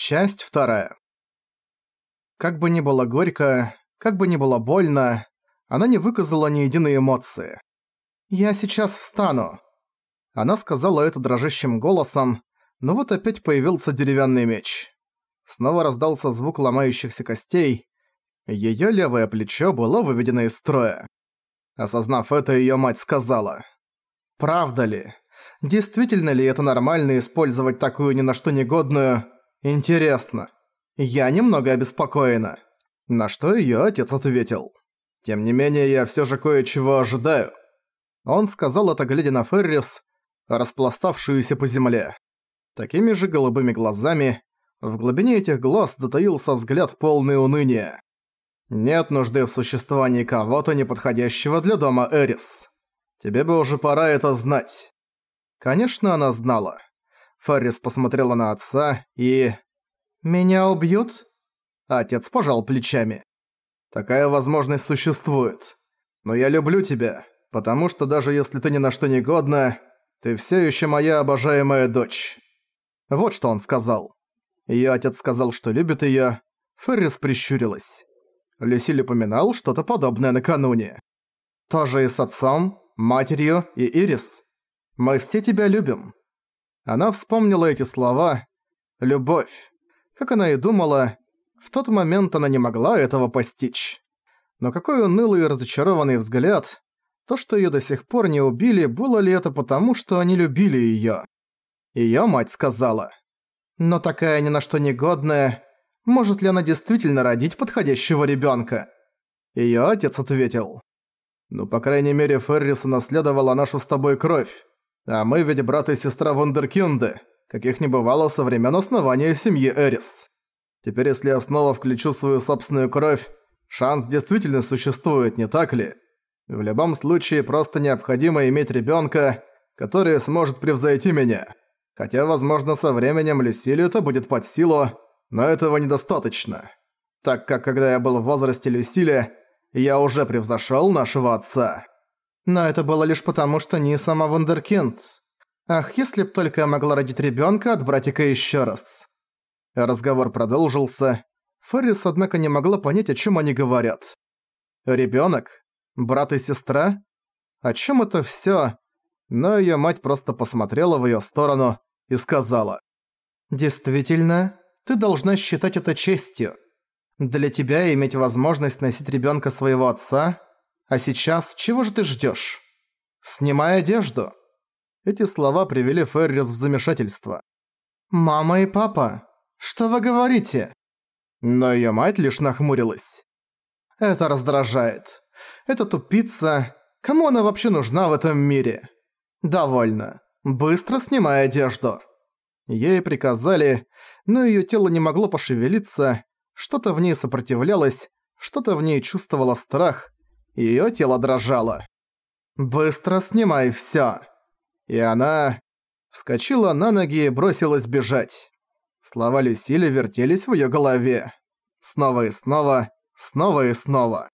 Часть вторая. Как бы ни было горько, как бы ни было больно, она не выказала ни единой эмоции. «Я сейчас встану». Она сказала это дрожащим голосом, но вот опять появился деревянный меч. Снова раздался звук ломающихся костей. Её левое плечо было выведено из строя. Осознав это, её мать сказала. «Правда ли? Действительно ли это нормально использовать такую ни на что негодную Интересно. Я немного обеспокоена. На что её отец ответил. Тем не менее, я всё же кое-чего ожидаю. Он сказал это, глядя на Феррис, распластавшуюся по земле. Такими же голубыми глазами, в глубине этих глаз затаился взгляд полный уныния. Нет нужды в существовании кого-то неподходящего для дома Эрис. Тебе бы уже пора это знать. Конечно, она знала. Феррис посмотрела на отца и... «Меня убьют?» Отец пожал плечами. «Такая возможность существует. Но я люблю тебя, потому что даже если ты ни на что не годна, ты все еще моя обожаемая дочь». Вот что он сказал. Её отец сказал, что любит её. Феррис прищурилась. Люсиль упоминал что-то подобное накануне. «Тоже и с отцом, матерью и Ирис. Мы все тебя любим. Она вспомнила эти слова «любовь». Как она и думала, в тот момент она не могла этого постичь. Но какой унылый и разочарованный взгляд. То, что её до сих пор не убили, было ли это потому, что они любили её? Её мать сказала. «Но такая ни на что негодная, может ли она действительно родить подходящего ребёнка?» Её отец ответил. «Ну, по крайней мере, Феррис унаследовала нашу с тобой кровь. А мы ведь брат и сестра Вундеркинды, каких не бывало со времен основания семьи Эрис. Теперь если я снова включу свою собственную кровь, шанс действительно существует, не так ли? В любом случае, просто необходимо иметь ребёнка, который сможет превзойти меня. Хотя, возможно, со временем Люсилию это будет под силу, но этого недостаточно. Так как когда я был в возрасте Люсили, я уже превзошёл нашего отца. Но это было лишь потому, что не сама Вундеркинд. Ах, если б только я могла родить ребёнка от братика ещё раз. Разговор продолжился. Феррис, однако, не могла понять, о чём они говорят. Ребёнок? Брат и сестра? О чём это всё? Но её мать просто посмотрела в её сторону и сказала. «Действительно, ты должна считать это честью. Для тебя иметь возможность носить ребёнка своего отца а сейчас чего же ты ждёшь? Снимай одежду!» Эти слова привели Феррис в замешательство. «Мама и папа, что вы говорите?» Но её мать лишь нахмурилась. «Это раздражает. Это тупица. Кому она вообще нужна в этом мире?» «Довольно. Быстро снимай одежду». Ей приказали, но её тело не могло пошевелиться, что-то в ней сопротивлялось, что-то в ней чувствовало страх, Её тело дрожало. «Быстро снимай всё!» И она вскочила на ноги и бросилась бежать. Слова Люсили вертелись в её голове. Снова и снова, снова и снова.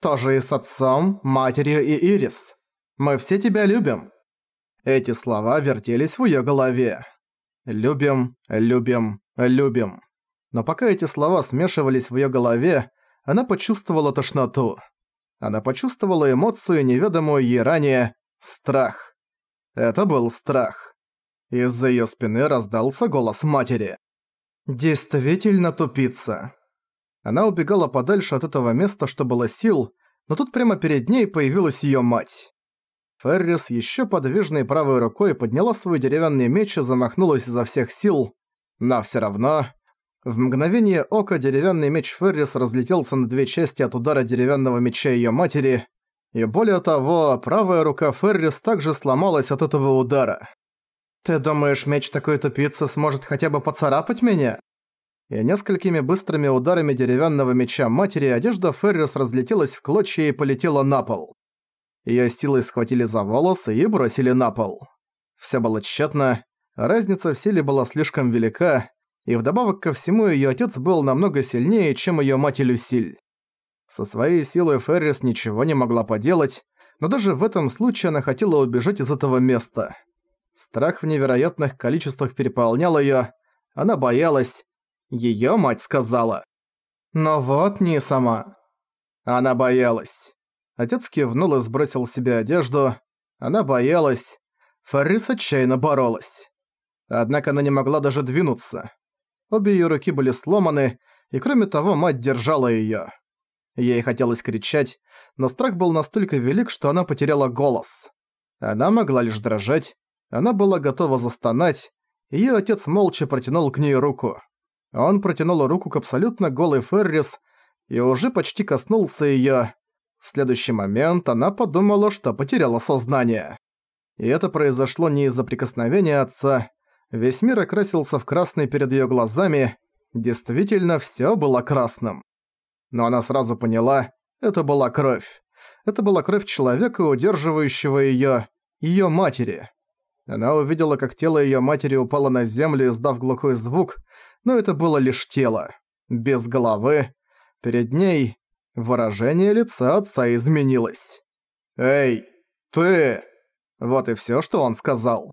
Тоже и с отцом, матерью и Ирис. Мы все тебя любим. Эти слова вертелись в её голове. Любим, любим, любим. Но пока эти слова смешивались в её голове, она почувствовала тошноту. Она почувствовала эмоцию, неведомую ей ранее – страх. Это был страх. Из-за её спины раздался голос матери. «Действительно тупица». Она убегала подальше от этого места, что было сил, но тут прямо перед ней появилась её мать. Феррис ещё подвижной правой рукой подняла свой деревянный меч и замахнулась изо всех сил, но всё равно в мгновение ока деревянный меч Феррис разлетелся на две части от удара деревянного меча её матери, и более того, правая рука Феррис также сломалась от этого удара. «Ты думаешь, меч такой тупицы сможет хотя бы поцарапать меня?» И несколькими быстрыми ударами деревянного меча матери одежда Феррис разлетелась в клочья и полетела на пол. Её силой схватили за волосы и бросили на пол. Всё было тщетно, разница в силе была слишком велика, и вдобавок ко всему её отец был намного сильнее, чем её мать Люсиль. Со своей силой Феррис ничего не могла поделать, но даже в этом случае она хотела убежать из этого места. Страх в невероятных количествах переполнял её, она боялась, Её мать сказала. Но вот не сама. Она боялась. Отец кивнул и сбросил себе одежду. Она боялась. Фаррис отчаянно боролась. Однако она не могла даже двинуться. Обе её руки были сломаны, и кроме того мать держала её. Ей хотелось кричать, но страх был настолько велик, что она потеряла голос. Она могла лишь дрожать, она была готова застонать, её отец молча протянул к ней руку. Он протянул руку к абсолютно голой Феррис и уже почти коснулся её. В следующий момент она подумала, что потеряла сознание. И это произошло не из-за прикосновения отца. Весь мир окрасился в красный перед её глазами. Действительно, всё было красным. Но она сразу поняла, это была кровь. Это была кровь человека, удерживающего её, её матери. Она увидела, как тело её матери упало на землю, издав глухой звук, но это было лишь тело. Без головы. Перед ней выражение лица отца изменилось. «Эй, ты!» Вот и всё, что он сказал.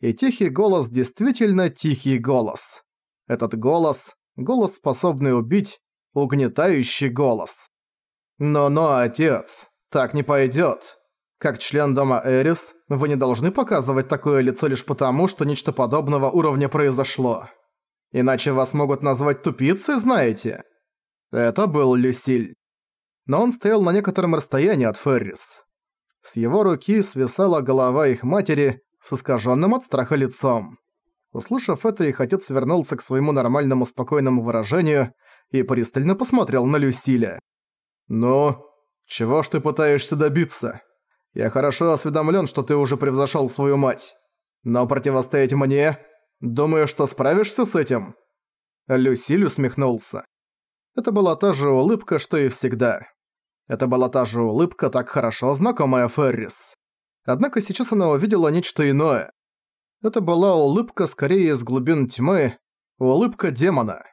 И тихий голос действительно тихий голос. Этот голос — голос, способный убить, угнетающий голос. «Но-но, отец, так не пойдёт. Как член дома Эрис, вы не должны показывать такое лицо лишь потому, что нечто подобного уровня произошло. Иначе вас могут назвать тупицей, знаете?» Это был Люсиль. Но он стоял на некотором расстоянии от Феррис. С его руки свисала голова их матери с искаженным от страха лицом. Услышав это, их отец вернулся к своему нормальному спокойному выражению и пристально посмотрел на Люсиля. «Ну, чего ж ты пытаешься добиться? Я хорошо осведомлен, что ты уже превзошел свою мать. Но противостоять мне Думаю, что справишься с этим?» Люсиль усмехнулся. Это была та же улыбка, что и всегда. Это была та же улыбка, так хорошо знакомая Феррис. Однако сейчас она увидела нечто иное. Это была улыбка скорее из глубин тьмы, улыбка демона.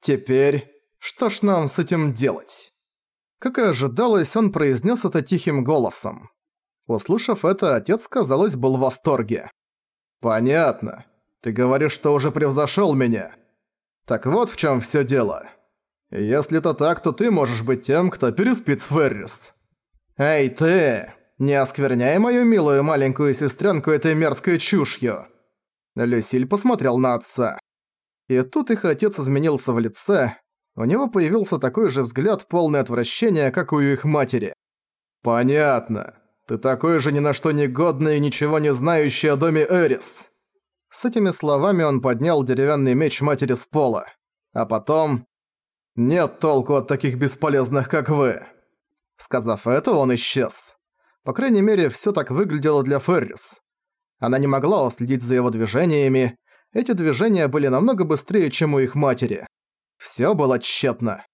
Теперь, что ж нам с этим делать? Как и ожидалось, он произнес это тихим голосом. Услышав это, отец, казалось, был в восторге. «Понятно. Ты говоришь, что уже превзошел меня. Так вот в чем все дело. Если это так, то ты можешь быть тем, кто переспит с Феррис. Эй, ты! Не оскверняй мою милую маленькую сестренку этой мерзкой чушью. Люсиль посмотрел на отца. И тут их отец изменился в лице. У него появился такой же взгляд, полный отвращения, как у их матери. «Понятно. Ты такой же ни на что негодный и ничего не знающий о доме Эрис. С этими словами он поднял деревянный меч матери с пола. А потом... «Нет толку от таких бесполезных, как вы!» Сказав это, он исчез. По крайней мере, всё так выглядело для Феррис. Она не могла уследить за его движениями. Эти движения были намного быстрее, чем у их матери. Всё было тщетно.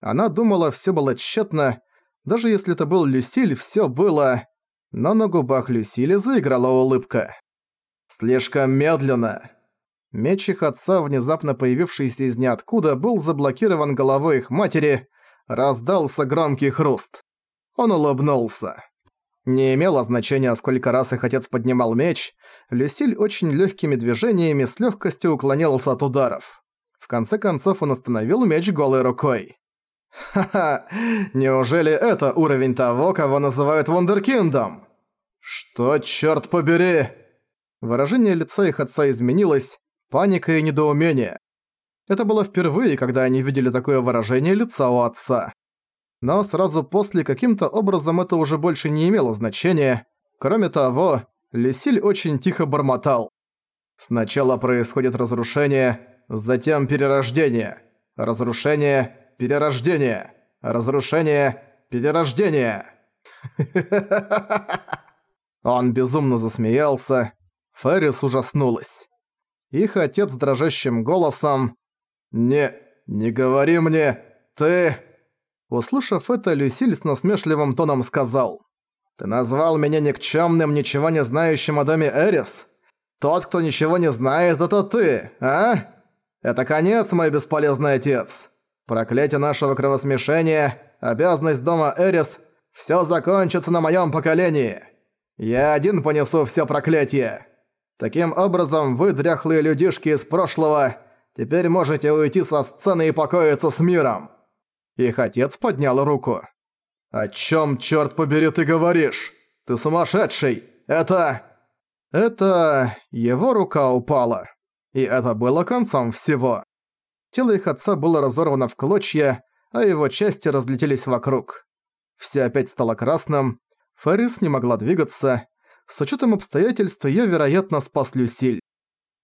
Она думала, всё было тщетно. Даже если это был Люсиль, всё было... Но на губах Люсили заиграла улыбка. Слишком медленно. Меч их отца, внезапно появившийся из ниоткуда, был заблокирован головой их матери, раздался громкий хруст. Он улыбнулся. Не имело значения, сколько раз их отец поднимал меч, Люсиль очень легкими движениями с легкостью уклонялся от ударов. В конце концов он остановил меч голой рукой. «Ха-ха, неужели это уровень того, кого называют Вундеркиндом?» «Что, чёрт побери?» Выражение лица их отца изменилось, паника и недоумение. Это было впервые, когда они видели такое выражение лица у отца. Но сразу после каким-то образом это уже больше не имело значения. Кроме того, Лесиль очень тихо бормотал. Сначала происходит разрушение, затем перерождение. Разрушение, перерождение. Разрушение, перерождение. Он безумно засмеялся, Феррис ужаснулась. Их отец дрожащим голосом «Не, не говори мне, ты...» Услышав это, Люсиль с насмешливым тоном сказал «Ты назвал меня никчёмным, ничего не знающим о доме Эрис? Тот, кто ничего не знает, это ты, а? Это конец, мой бесполезный отец. Проклятие нашего кровосмешения, обязанность дома Эрис – всё закончится на моём поколении. Я один понесу всё проклятие». Таким образом, вы, дряхлые людишки из прошлого, Теперь можете уйти со сцены и покоиться с миром!» Их отец поднял руку. «О чём, чёрт побери, ты говоришь? Ты сумасшедший! Это...» Это... его рука упала. И это было концом всего. Тело их отца было разорвано в клочья, а его части разлетелись вокруг. Все опять стало красным, Феррис не могла двигаться, с учетом обстоятельств её, вероятно, спас Люсиль.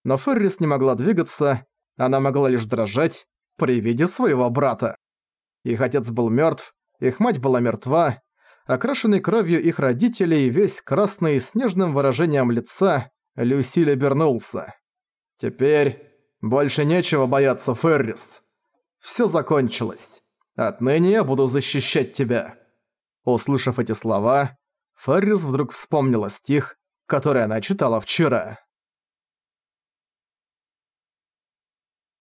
Но Феррис не могла двигаться, она могла лишь дрожать при виде своего брата. Их отец был мёртв, их мать была мертва, окрашенный кровью их родителей, весь красный с нежным выражением лица, Люсиль обернулся. «Теперь больше нечего бояться, Феррис. Всё закончилось. Отныне я буду защищать тебя». Услышав эти слова, Феррис вдруг вспомнила стих, который она читала вчера.